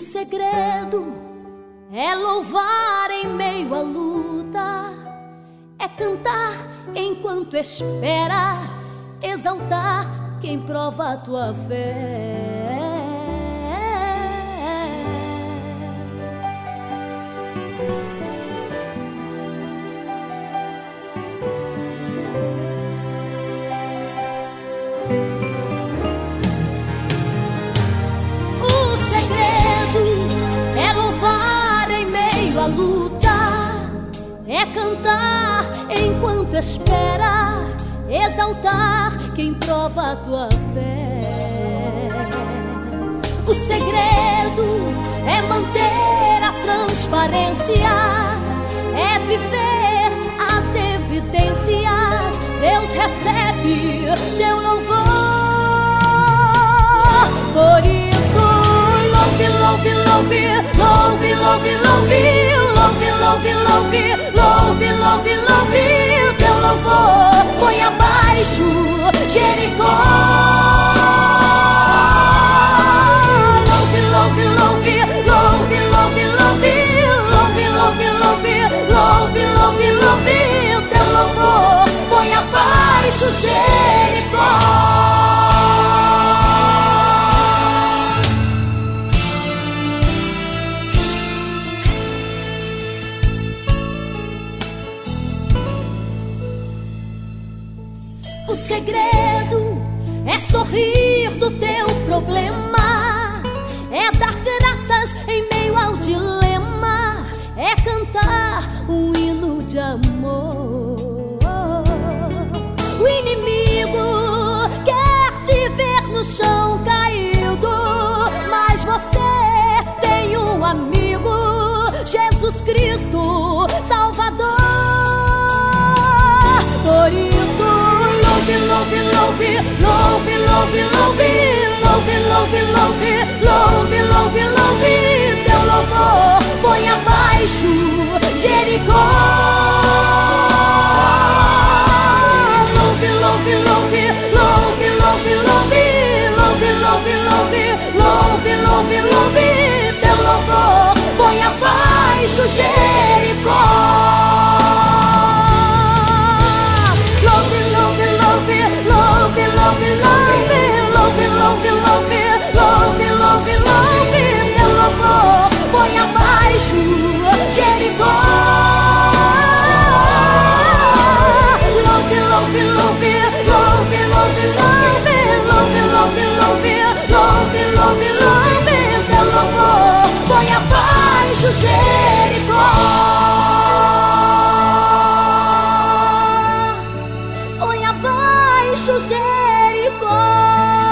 segredo é louvar em meio à luta, é cantar enquanto espera, exaltar quem prova a tua fé. É cantar enquanto espera, exaltar quem prova a tua fé. O segredo é manter a transparência, é viver as evidências. Deus recebe teu louvor. Por isso, louve, louve, louve, louve, louve, louve louve, louve, louve, louve, louve o teu louvor. Põe abaixo Jericó. Louve, louve, louve, louve, louve, louve, louve, louve, louve, louve, louve, louve o teu louvor. Põe abaixo Jericó. O segredo é sorrir do teu problema, é dar graças em meio ao dilema, é cantar um hino de amor. O inimigo quer te ver no chão caído, mas você tem um amigo, Jesus Cristo, Salvador. Louve, louve, louve, louve, louve, louve, louve, louve, louve, louve, teu louvor põe abaixo Rocha Jericó. Põe abaixo Jericó.